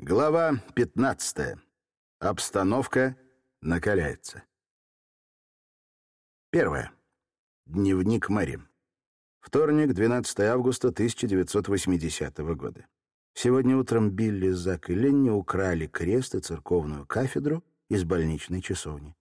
Глава 15. Обстановка накаляется. Первое. Дневник Мэри. Вторник, 12 августа 1980 года. Сегодня утром Билли, Зак и Ленни украли крест и церковную кафедру из больничной часовни.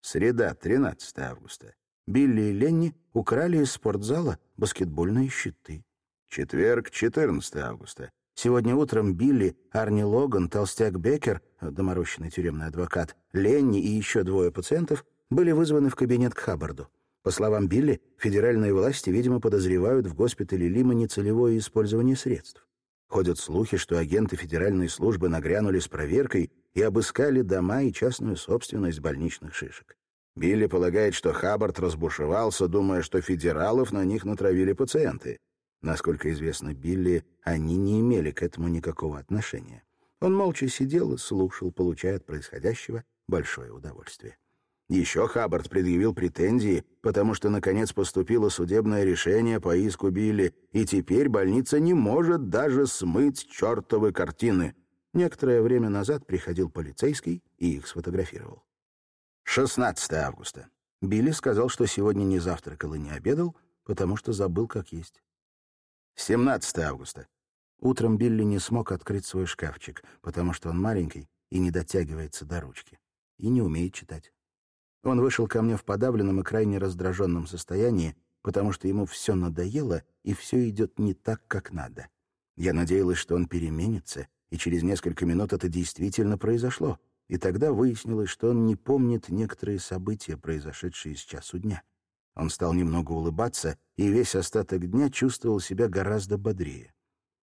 Среда, 13 августа. Билли и Ленни украли из спортзала баскетбольные щиты. Четверг, 14 августа. Сегодня утром Билли, Арни Логан, толстяк Беккер, доморощенный тюремный адвокат, Ленни и еще двое пациентов были вызваны в кабинет к Хаббарду. По словам Билли, федеральные власти, видимо, подозревают в госпитале Лима нецелевое использование средств. Ходят слухи, что агенты федеральной службы нагрянули с проверкой и обыскали дома и частную собственность больничных шишек. Билли полагает, что Хаббард разбушевался, думая, что федералов на них натравили пациенты. Насколько известно Билли, они не имели к этому никакого отношения. Он молча сидел и слушал, получая от происходящего большое удовольствие. Еще Хаббард предъявил претензии, потому что, наконец, поступило судебное решение по иску Билли, и теперь больница не может даже смыть чертовы картины. Некоторое время назад приходил полицейский и их сфотографировал. 16 августа. Билли сказал, что сегодня не завтракал и не обедал, потому что забыл, как есть. 17 августа. Утром Билли не смог открыть свой шкафчик, потому что он маленький и не дотягивается до ручки. И не умеет читать. Он вышел ко мне в подавленном и крайне раздраженном состоянии, потому что ему все надоело, и все идет не так, как надо. Я надеялась, что он переменится, и через несколько минут это действительно произошло. И тогда выяснилось, что он не помнит некоторые события, произошедшие с часу дня. Он стал немного улыбаться, и весь остаток дня чувствовал себя гораздо бодрее.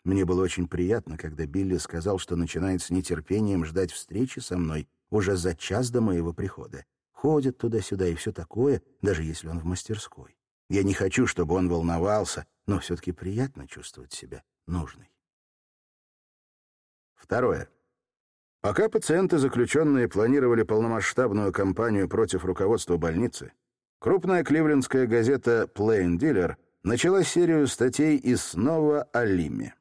Мне было очень приятно, когда Билли сказал, что начинает с нетерпением ждать встречи со мной уже за час до моего прихода. Ходит туда-сюда и все такое, даже если он в мастерской. Я не хочу, чтобы он волновался, но все-таки приятно чувствовать себя нужной. Второе. Пока пациенты, заключенные, планировали полномасштабную кампанию против руководства больницы, Крупная кливлендская газета «Plain Dealer» начала серию статей и снова о Лиме.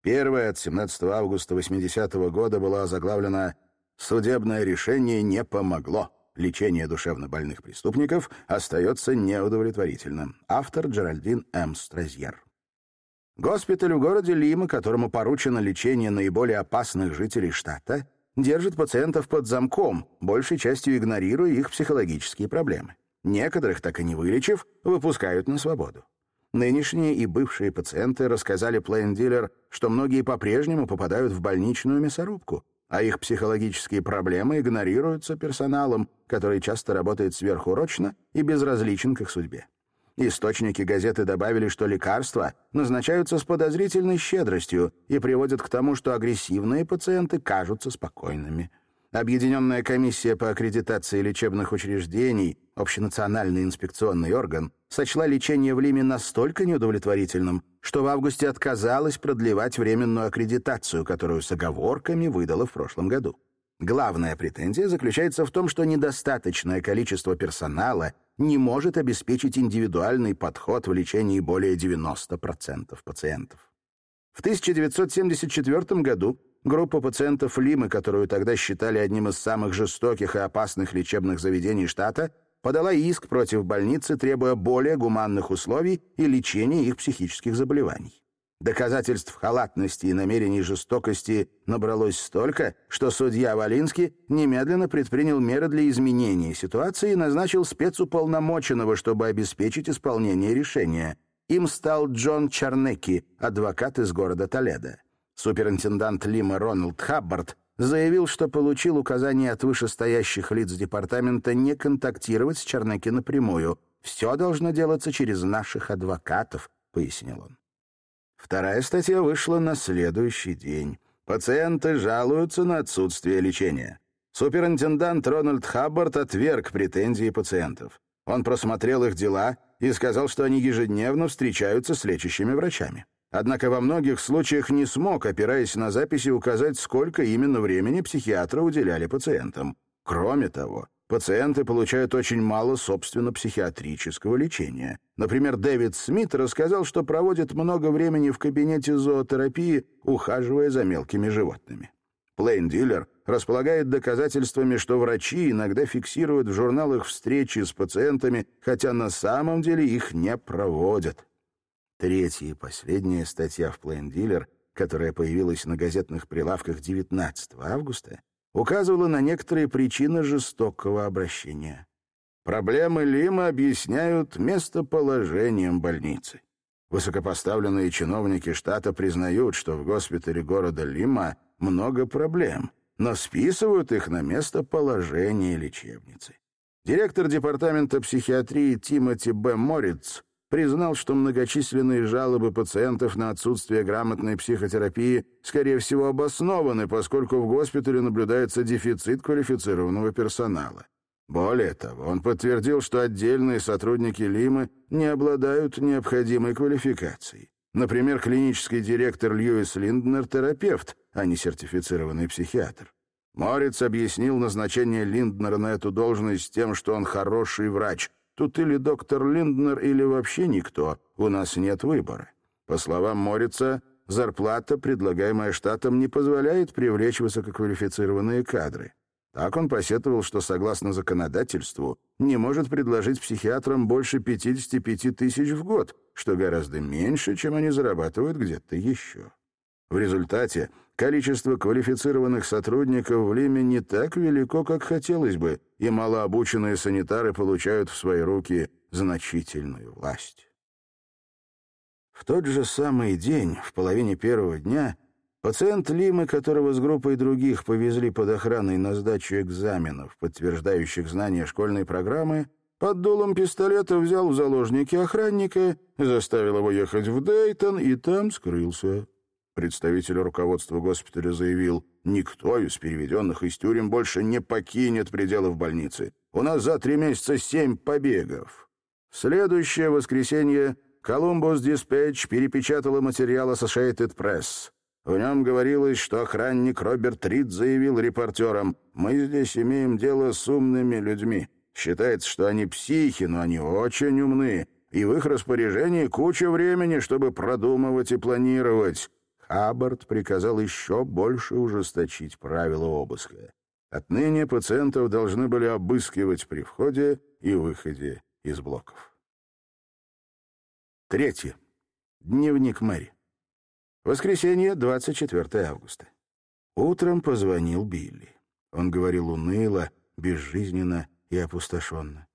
Первая от 17 августа 80 -го года была заглавлена «Судебное решение не помогло. Лечение душевнобольных преступников остается неудовлетворительным». Автор Джеральдин М. Стразьер. Госпиталь в городе Лима, которому поручено лечение наиболее опасных жителей штата, держит пациентов под замком, большей частью игнорируя их психологические проблемы. Некоторых, так и не вылечив, выпускают на свободу. Нынешние и бывшие пациенты рассказали Dealer, что многие по-прежнему попадают в больничную мясорубку, а их психологические проблемы игнорируются персоналом, который часто работает сверхурочно и безразличен к их судьбе. Источники газеты добавили, что лекарства назначаются с подозрительной щедростью и приводят к тому, что агрессивные пациенты кажутся спокойными. Объединенная комиссия по аккредитации лечебных учреждений, общенациональный инспекционный орган, сочла лечение в Лиме настолько неудовлетворительным, что в августе отказалась продлевать временную аккредитацию, которую с оговорками выдала в прошлом году. Главная претензия заключается в том, что недостаточное количество персонала не может обеспечить индивидуальный подход в лечении более 90% пациентов. В 1974 году Группа пациентов Лимы, которую тогда считали одним из самых жестоких и опасных лечебных заведений штата, подала иск против больницы, требуя более гуманных условий и лечения их психических заболеваний. Доказательств халатности и намерений жестокости набралось столько, что судья Валинский немедленно предпринял меры для изменения ситуации и назначил спецуполномоченного, чтобы обеспечить исполнение решения. Им стал Джон Чарнеки, адвокат из города Толедо. Суперинтендант Лима Рональд Хаббард заявил, что получил указание от вышестоящих лиц департамента не контактировать с Чернеки напрямую. «Все должно делаться через наших адвокатов», — пояснил он. Вторая статья вышла на следующий день. Пациенты жалуются на отсутствие лечения. Суперинтендант Рональд Хаббард отверг претензии пациентов. Он просмотрел их дела и сказал, что они ежедневно встречаются с лечащими врачами. Однако во многих случаях не смог, опираясь на записи, указать, сколько именно времени психиатры уделяли пациентам. Кроме того, пациенты получают очень мало собственно психиатрического лечения. Например, Дэвид Смит рассказал, что проводит много времени в кабинете зоотерапии, ухаживая за мелкими животными. Плейн-дилер располагает доказательствами, что врачи иногда фиксируют в журналах встречи с пациентами, хотя на самом деле их не проводят. Третья и последняя статья в Плейн-дилер, которая появилась на газетных прилавках 19 августа, указывала на некоторые причины жестокого обращения. Проблемы Лима объясняют местоположением больницы. Высокопоставленные чиновники штата признают, что в госпитале города Лима много проблем, но списывают их на местоположение лечебницы. Директор департамента психиатрии Тимоти Б. Морриц признал, что многочисленные жалобы пациентов на отсутствие грамотной психотерапии, скорее всего, обоснованы, поскольку в госпитале наблюдается дефицит квалифицированного персонала. Более того, он подтвердил, что отдельные сотрудники Лимы не обладают необходимой квалификацией. Например, клинический директор Льюис Линднер – терапевт, а не сертифицированный психиатр. Морец объяснил назначение Линднера на эту должность тем, что он хороший врач. Тут или доктор Линднер, или вообще никто. У нас нет выбора. По словам Морица, зарплата, предлагаемая штатом, не позволяет привлечь высококвалифицированные кадры. Так он посетовал, что, согласно законодательству, не может предложить психиатрам больше 55 тысяч в год, что гораздо меньше, чем они зарабатывают где-то еще. В результате количество квалифицированных сотрудников в Лиме не так велико, как хотелось бы, и малообученные санитары получают в свои руки значительную власть. В тот же самый день, в половине первого дня, Пациент Лимы, которого с группой других повезли под охраной на сдачу экзаменов, подтверждающих знания школьной программы, под дулом пистолета взял в заложники охранника, заставил его ехать в Дейтон и там скрылся. Представитель руководства госпиталя заявил, «Никто из переведенных из тюрем больше не покинет пределов больницы. У нас за три месяца семь побегов». В следующее воскресенье «Колумбус Диспетч» перепечатала материал Associated Press. В нем говорилось, что охранник Роберт Рид заявил репортерам, «Мы здесь имеем дело с умными людьми. Считается, что они психи, но они очень умны, и в их распоряжении куча времени, чтобы продумывать и планировать». Хаббард приказал еще больше ужесточить правила обыска. Отныне пациентов должны были обыскивать при входе и выходе из блоков. Третье. Дневник Мэри. Воскресенье, 24 августа. Утром позвонил Билли. Он говорил уныло, безжизненно и опустошенно.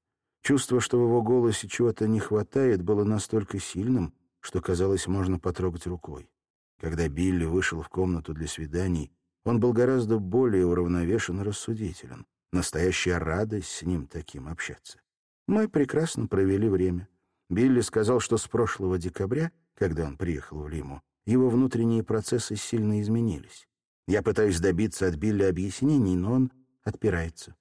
Чувство, что в его голосе чего-то не хватает, было настолько сильным, что, казалось, можно потрогать рукой. Когда Билли вышел в комнату для свиданий, он был гораздо более уравновешен и рассудителен. Настоящая радость с ним таким общаться. Мы прекрасно провели время. Билли сказал, что с прошлого декабря, когда он приехал в Лиму, его внутренние процессы сильно изменились. Я пытаюсь добиться от Билли объяснений, но он отпирается.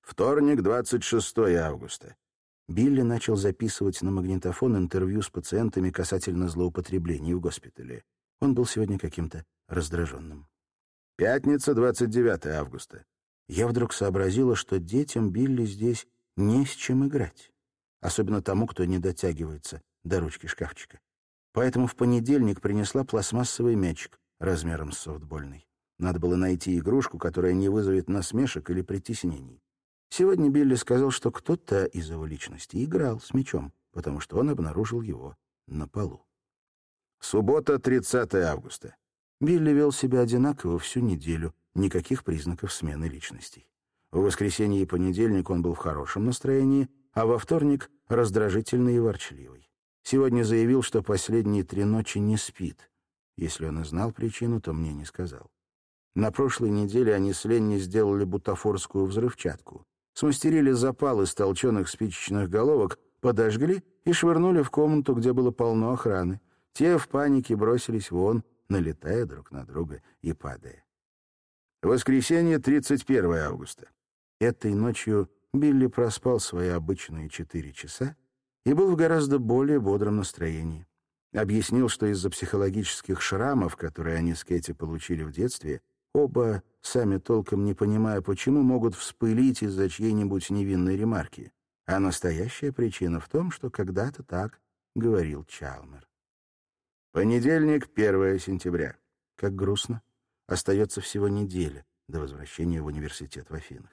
Вторник, 26 августа. Билли начал записывать на магнитофон интервью с пациентами касательно злоупотреблений в госпитале. Он был сегодня каким-то раздраженным. Пятница, 29 августа. Я вдруг сообразила, что детям Билли здесь не с чем играть. Особенно тому, кто не дотягивается до ручки шкафчика. Поэтому в понедельник принесла пластмассовый мячик размером с софтбольный. Надо было найти игрушку, которая не вызовет насмешек или притеснений. Сегодня Билли сказал, что кто-то из его личности играл с мячом, потому что он обнаружил его на полу. Суббота, 30 августа. Билли вел себя одинаково всю неделю, никаких признаков смены личностей. В воскресенье и понедельник он был в хорошем настроении, а во вторник — раздражительный и ворчливый. Сегодня заявил, что последние три ночи не спит. Если он и знал причину, то мне не сказал. На прошлой неделе они с Ленни сделали бутафорскую взрывчатку. Смастерили запал из толченых спичечных головок, подожгли и швырнули в комнату, где было полно охраны. Те в панике бросились вон, налетая друг на друга и падая. Воскресенье, 31 августа. Этой ночью Билли проспал свои обычные четыре часа, и был в гораздо более бодром настроении. Объяснил, что из-за психологических шрамов, которые они с Кэти получили в детстве, оба, сами толком не понимая почему, могут вспылить из-за чьей-нибудь невинной ремарки. А настоящая причина в том, что когда-то так говорил Чалмер. Понедельник, 1 сентября. Как грустно. остается всего неделя до возвращения в университет в Афинах.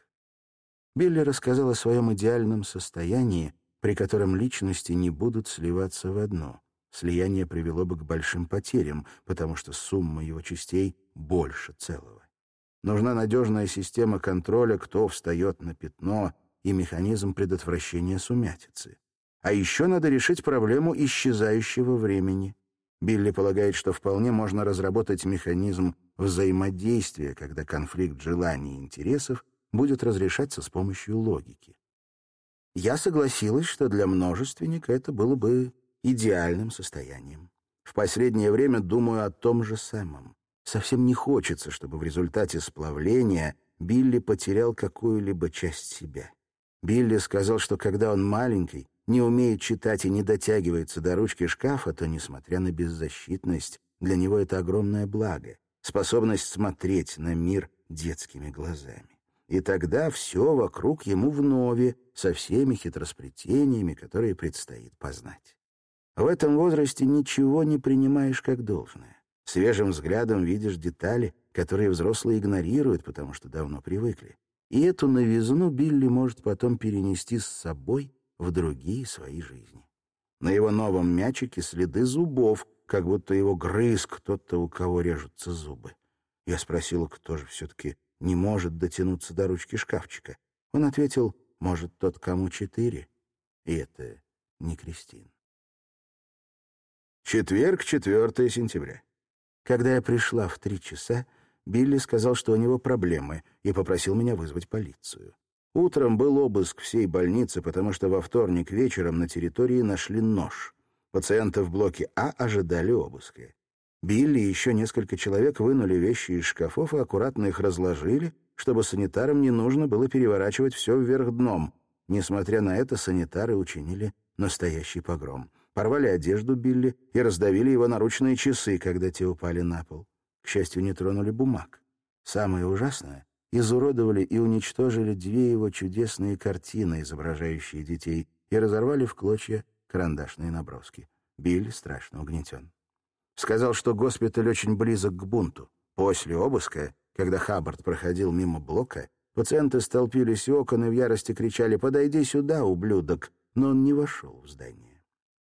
Билли рассказал о своем идеальном состоянии, при котором личности не будут сливаться в одно. Слияние привело бы к большим потерям, потому что сумма его частей больше целого. Нужна надежная система контроля, кто встает на пятно, и механизм предотвращения сумятицы. А еще надо решить проблему исчезающего времени. Билли полагает, что вполне можно разработать механизм взаимодействия, когда конфликт желаний и интересов будет разрешаться с помощью логики. Я согласилась, что для множественника это было бы идеальным состоянием. В последнее время думаю о том же самом. Совсем не хочется, чтобы в результате сплавления Билли потерял какую-либо часть себя. Билли сказал, что когда он маленький, не умеет читать и не дотягивается до ручки шкафа, то, несмотря на беззащитность, для него это огромное благо, способность смотреть на мир детскими глазами. И тогда все вокруг ему вновь, со всеми хитросплетениями, которые предстоит познать. В этом возрасте ничего не принимаешь как должное. Свежим взглядом видишь детали, которые взрослые игнорируют, потому что давно привыкли. И эту новизну Билли может потом перенести с собой в другие свои жизни. На его новом мячике следы зубов, как будто его грыз кто-то, у кого режутся зубы. Я спросил, кто же все-таки не может дотянуться до ручки шкафчика. Он ответил, может, тот, кому четыре. И это не Кристин. Четверг, 4 сентября. Когда я пришла в три часа, Билли сказал, что у него проблемы, и попросил меня вызвать полицию. Утром был обыск всей больницы, потому что во вторник вечером на территории нашли нож. Пациенты в блоке А ожидали обыска. Билли и еще несколько человек вынули вещи из шкафов и аккуратно их разложили, чтобы санитарам не нужно было переворачивать все вверх дном. Несмотря на это, санитары учинили настоящий погром. Порвали одежду Билли и раздавили его наручные часы, когда те упали на пол. К счастью, не тронули бумаг. Самое ужасное изуродовали и уничтожили две его чудесные картины, изображающие детей, и разорвали в клочья карандашные наброски. Билли страшно угнетен. Сказал, что госпиталь очень близок к бунту. После обыска, когда Хаббард проходил мимо блока, пациенты столпились у окон и в ярости кричали «Подойди сюда, ублюдок!», но он не вошел в здание.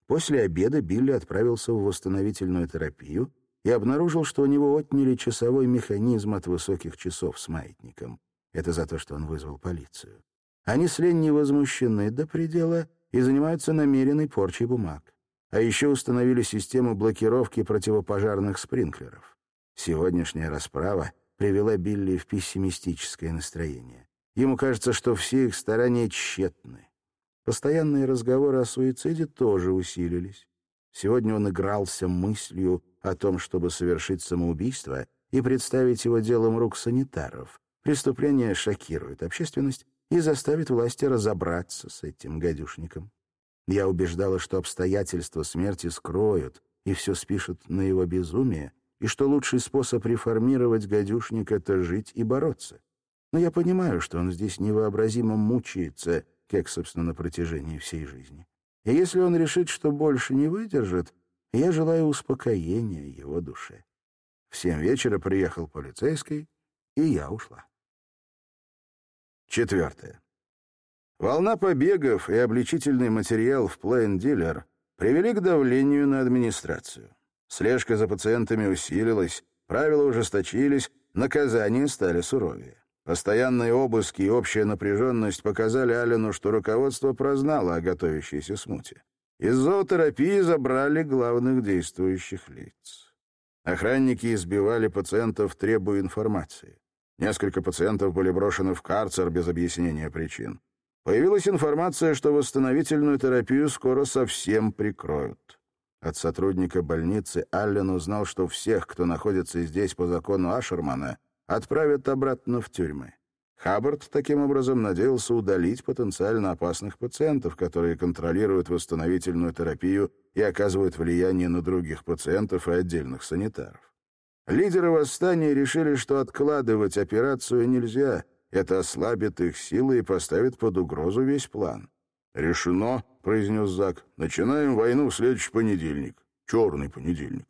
После обеда Билли отправился в восстановительную терапию, и обнаружил, что у него отняли часовой механизм от высоких часов с маятником. Это за то, что он вызвал полицию. Они с Ленни возмущены до предела и занимаются намеренной порчей бумаг. А еще установили систему блокировки противопожарных спринклеров. Сегодняшняя расправа привела Билли в пессимистическое настроение. Ему кажется, что все их старания тщетны. Постоянные разговоры о суициде тоже усилились. Сегодня он игрался мыслью о том, чтобы совершить самоубийство и представить его делом рук санитаров. Преступление шокирует общественность и заставит власти разобраться с этим гадюшником. Я убеждала, что обстоятельства смерти скроют и все спишут на его безумие, и что лучший способ реформировать гадюшник — это жить и бороться. Но я понимаю, что он здесь невообразимо мучается, как, собственно, на протяжении всей жизни. И если он решит, что больше не выдержит, я желаю успокоения его душе. В семь вечера приехал полицейский, и я ушла. Четвертое. Волна побегов и обличительный материал в Dealer привели к давлению на администрацию. Слежка за пациентами усилилась, правила ужесточились, наказания стали суровее. Постоянные обыски и общая напряженность показали Аллену, что руководство прознало о готовящейся смуте. Из зоотерапии забрали главных действующих лиц. Охранники избивали пациентов, требуя информации. Несколько пациентов были брошены в карцер без объяснения причин. Появилась информация, что восстановительную терапию скоро совсем прикроют. От сотрудника больницы Аллен узнал, что всех, кто находится здесь по закону Ашермана, отправят обратно в тюрьмы. Хаббард таким образом надеялся удалить потенциально опасных пациентов, которые контролируют восстановительную терапию и оказывают влияние на других пациентов и отдельных санитаров. Лидеры восстания решили, что откладывать операцию нельзя, это ослабит их силы и поставит под угрозу весь план. «Решено», — произнес Зак. «Начинаем войну в следующий понедельник. Черный понедельник».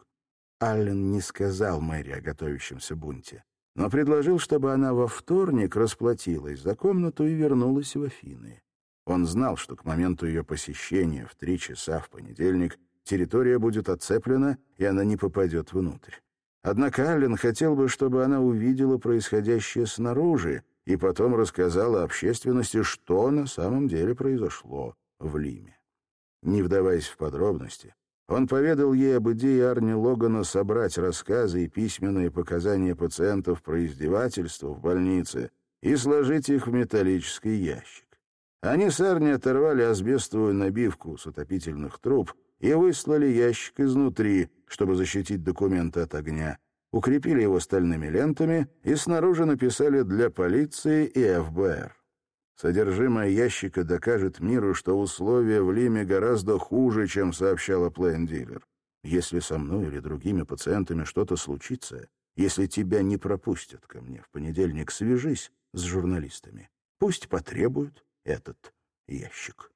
Аллен не сказал Мэри о готовящемся бунте, но предложил, чтобы она во вторник расплатилась за комнату и вернулась в Афины. Он знал, что к моменту ее посещения в три часа в понедельник территория будет оцеплена, и она не попадет внутрь. Однако Аллен хотел бы, чтобы она увидела происходящее снаружи и потом рассказала общественности, что на самом деле произошло в Лиме. Не вдаваясь в подробности, он поведал ей об идее Арни Логана собрать рассказы и письменные показания пациентов про издевательство в больнице и сложить их в металлический ящик. Они с Арни оторвали асбестовую набивку с отопительных труб и выслали ящик изнутри, чтобы защитить документы от огня, укрепили его стальными лентами и снаружи написали «Для полиции и ФБР». Содержимое ящика докажет миру, что условия в Лиме гораздо хуже, чем сообщала Плейн-дилер. Если со мной или другими пациентами что-то случится, если тебя не пропустят ко мне в понедельник, свяжись с журналистами. Пусть потребуют этот ящик.